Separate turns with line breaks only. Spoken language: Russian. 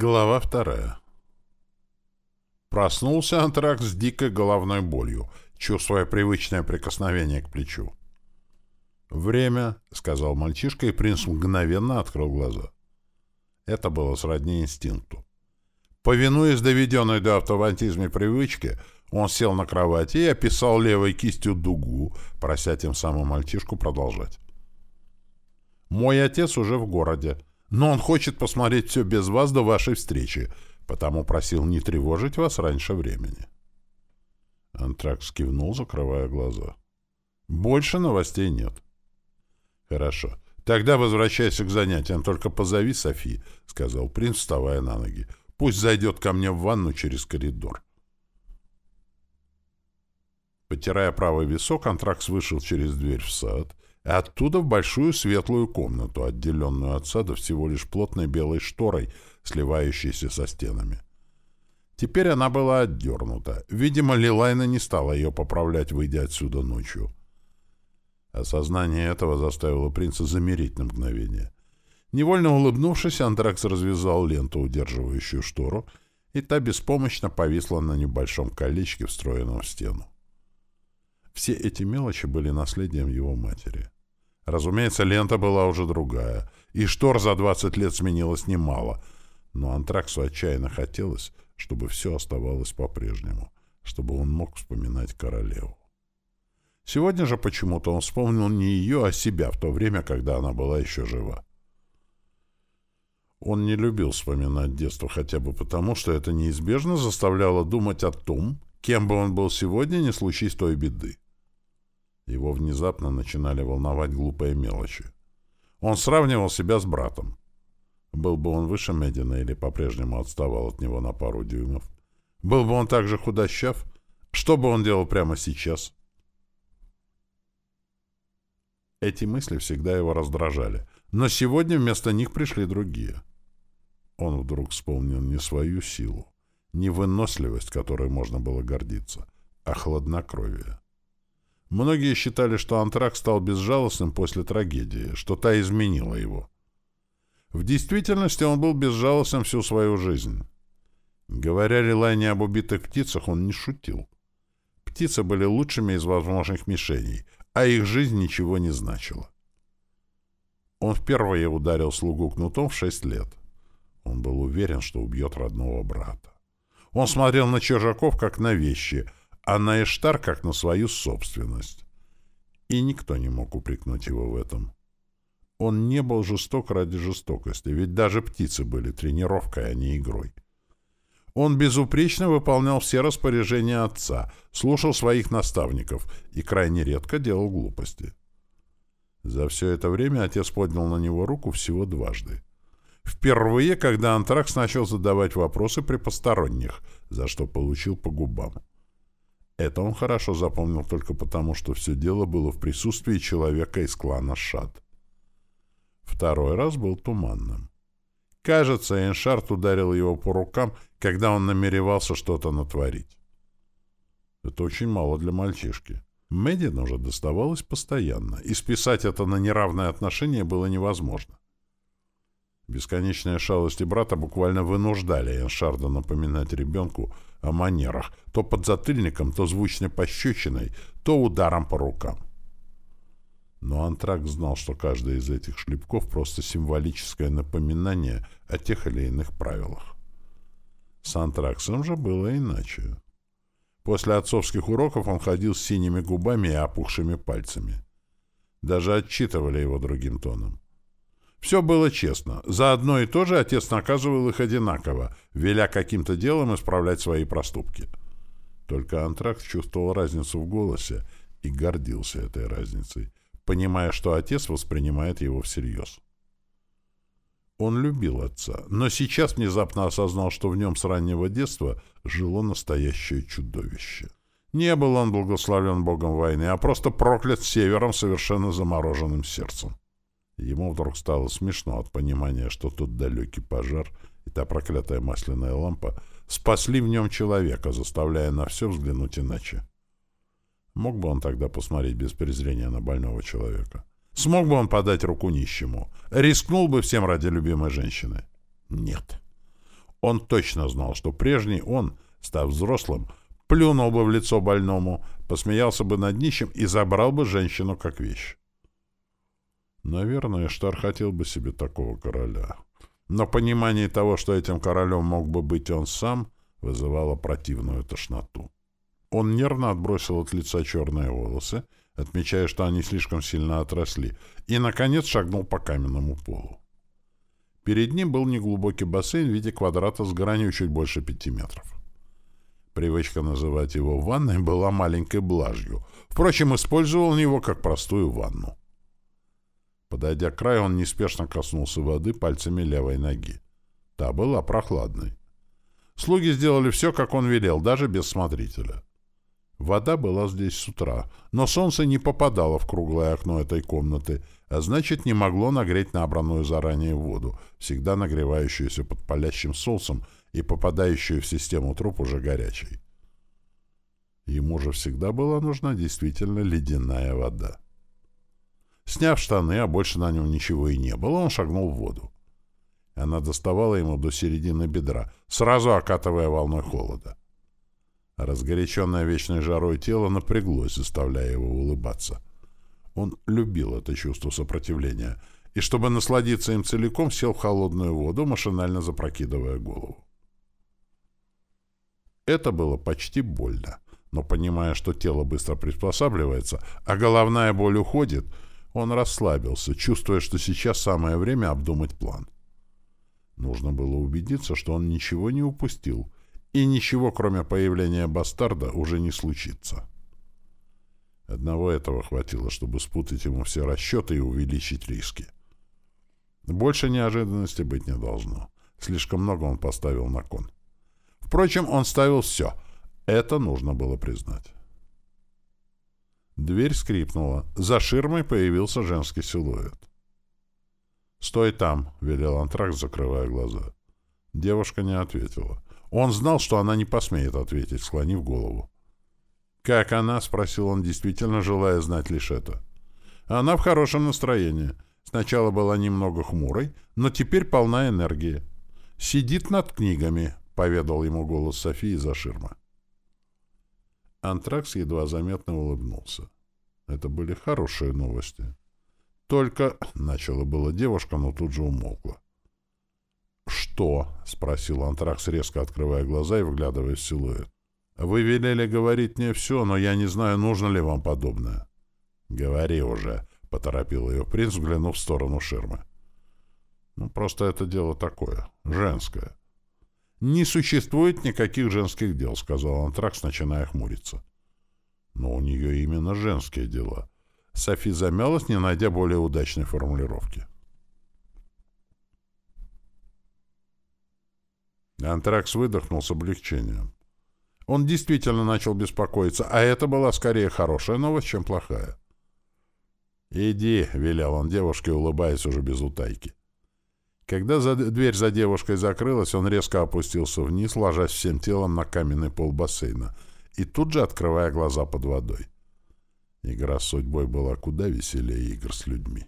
Глава вторая. Проснулся антракт с дикой головной болью, чувствуя привычное прикосновение к плечу. «Время», — сказал мальчишка, и принц мгновенно открыл глаза. Это было сродни инстинкту. Повинуясь доведенной до автоматизма привычке, он сел на кровати и описал левой кистью дугу, прося тем самым мальчишку продолжать. «Мой отец уже в городе», но он хочет посмотреть все без вас до вашей встречи, потому просил не тревожить вас раньше времени. Антракс кивнул, закрывая глаза. Больше новостей нет. Хорошо. Тогда возвращайся к занятиям, только позови Софи, сказал принц, вставая на ноги. Пусть зайдет ко мне в ванну через коридор. Потирая правый висок, Антракс вышел через дверь в сад и оттуда в большую светлую комнату, отделенную от сада всего лишь плотной белой шторой, сливающейся со стенами. Теперь она была отдернута. Видимо, Лилайна не стала ее поправлять, выйдя отсюда ночью. Осознание этого заставило принца замереть на мгновение. Невольно улыбнувшись, Андракс развязал ленту, удерживающую штору, и та беспомощно повисла на небольшом колечке, встроенном в стену. Все эти мелочи были наследием его матери. Разумеется, лента была уже другая, и штор за 20 лет сменилось немало, но Антраксу отчаянно хотелось, чтобы все оставалось по-прежнему, чтобы он мог вспоминать королеву. Сегодня же почему-то он вспомнил не ее, а себя в то время, когда она была еще жива. Он не любил вспоминать детство хотя бы потому, что это неизбежно заставляло думать о том, кем бы он был сегодня, не случись той беды. Его внезапно начинали волновать глупые мелочи. Он сравнивал себя с братом. Был бы он выше Медина или по-прежнему отставал от него на пару дюймов? Был бы он также худощав? Что бы он делал прямо сейчас? Эти мысли всегда его раздражали, но сегодня вместо них пришли другие. Он вдруг вспомнил не свою силу, не выносливость, которой можно было гордиться, а хладнокровие. Многие считали, что Антрак стал безжалостным после трагедии, что та изменила его. В действительности он был безжалостным всю свою жизнь. Говоря Лилайне об убитых птицах, он не шутил. Птицы были лучшими из возможных мишеней, а их жизнь ничего не значила. Он впервые ударил слугу кнутом в шесть лет. Он был уверен, что убьет родного брата. Он смотрел на чужаков, как на вещи — а на Эштар как на свою собственность. И никто не мог упрекнуть его в этом. Он не был жесток ради жестокости, ведь даже птицы были тренировкой, а не игрой. Он безупречно выполнял все распоряжения отца, слушал своих наставников и крайне редко делал глупости. За все это время отец поднял на него руку всего дважды. Впервые, когда Антракс начал задавать вопросы при посторонних, за что получил по губам. Это он хорошо запомнил только потому, что все дело было в присутствии человека из клана Шад. Второй раз был туманным. Кажется, Эншарт ударил его по рукам, когда он намеревался что-то натворить. Это очень мало для мальчишки. Мэддин уже доставалось постоянно, и списать это на неравное отношение было невозможно. Бесконечные шалости брата буквально вынуждали Эншарда напоминать ребенку о манерах, то подзатыльником, то звучной пощечиной, то ударом по рукам. Но Антрак знал, что каждый из этих шлепков просто символическое напоминание о тех или иных правилах. С Антраксом же было иначе. После отцовских уроков он ходил с синими губами и опухшими пальцами. Даже отчитывали его другим тоном. Все было честно. За одно и то же отец наказывал их одинаково, веля каким-то делом исправлять свои проступки. Только Антракт чувствовал разницу в голосе и гордился этой разницей, понимая, что отец воспринимает его всерьез. Он любил отца, но сейчас внезапно осознал, что в нем с раннего детства жило настоящее чудовище. Не был он благословлен богом войны, а просто проклят севером совершенно замороженным сердцем. Ему вдруг стало смешно от понимания, что тот далекий пожар и та проклятая масляная лампа спасли в нем человека, заставляя на все взглянуть иначе. Мог бы он тогда посмотреть без презрения на больного человека? Смог бы он подать руку нищему? Рискнул бы всем ради любимой женщины? Нет. Он точно знал, что прежний он, став взрослым, плюнул бы в лицо больному, посмеялся бы над нищим и забрал бы женщину как вещь. Наверное, Штар хотел бы себе такого короля. Но понимание того, что этим королем мог бы быть он сам, вызывало противную тошноту. Он нервно отбросил от лица черные волосы, отмечая, что они слишком сильно отросли, и, наконец, шагнул по каменному полу. Перед ним был неглубокий бассейн в виде квадрата с гранью чуть больше пяти метров. Привычка называть его ванной была маленькой блажью. Впрочем, использовал он его как простую ванну. Подойдя к краю, он неспешно коснулся воды пальцами левой ноги. Та была прохладной. Слуги сделали все, как он велел, даже без смотрителя. Вода была здесь с утра, но солнце не попадало в круглое окно этой комнаты, а значит, не могло нагреть набранную заранее воду, всегда нагревающуюся под палящим солнцем и попадающую в систему труб уже горячей. Ему же всегда была нужна действительно ледяная вода. Сняв штаны, а больше на нем ничего и не было, он шагнул в воду. Она доставала ему до середины бедра, сразу окатывая волной холода. Разгоряченное вечной жарой тело напряглось, заставляя его улыбаться. Он любил это чувство сопротивления, и, чтобы насладиться им целиком, сел в холодную воду, машинально запрокидывая голову. Это было почти больно, но, понимая, что тело быстро приспосабливается, а головная боль уходит, он расслабился, чувствуя, что сейчас самое время обдумать план. Нужно было убедиться, что он ничего не упустил — и ничего, кроме появления бастарда, уже не случится. Одного этого хватило, чтобы спутать ему все расчеты и увеличить риски. Больше неожиданности быть не должно. Слишком много он поставил на кон. Впрочем, он ставил все. Это нужно было признать. Дверь скрипнула. За ширмой появился женский силуэт. «Стой там!» — велел Антракс, закрывая глаза. Девушка не ответила. Он знал, что она не посмеет ответить, склонив голову. «Как она?» — спросил он, действительно желая знать лишь это. «Она в хорошем настроении. Сначала была немного хмурой, но теперь полна энергии. Сидит над книгами», — поведал ему голос Софии за ширма. Антракс едва заметно улыбнулся. Это были хорошие новости. «Только...» — начала была девушка, но тут же умолкла. «Что?» — спросил Антракс, резко открывая глаза и вглядывая в силуэт. «Вы велели говорить мне все, но я не знаю, нужно ли вам подобное». «Говори уже», — поторопил ее принц, взглянув в сторону ширмы. «Ну, просто это дело такое, женское». «Не существует никаких женских дел», — сказал Антракс, начиная хмуриться. «Но у нее именно женские дела». Софи замялась, не найдя более удачной формулировки. Антракс выдохнул с облегчением. Он действительно начал беспокоиться, а это была скорее хорошая новость, чем плохая. «Иди», — велел он девушке, улыбаясь уже без утайки. Когда за дверь за девушкой закрылась, он резко опустился вниз, ложась всем телом на каменный пол бассейна и тут же открывая глаза под водой. Игра с судьбой была куда веселее игр с людьми.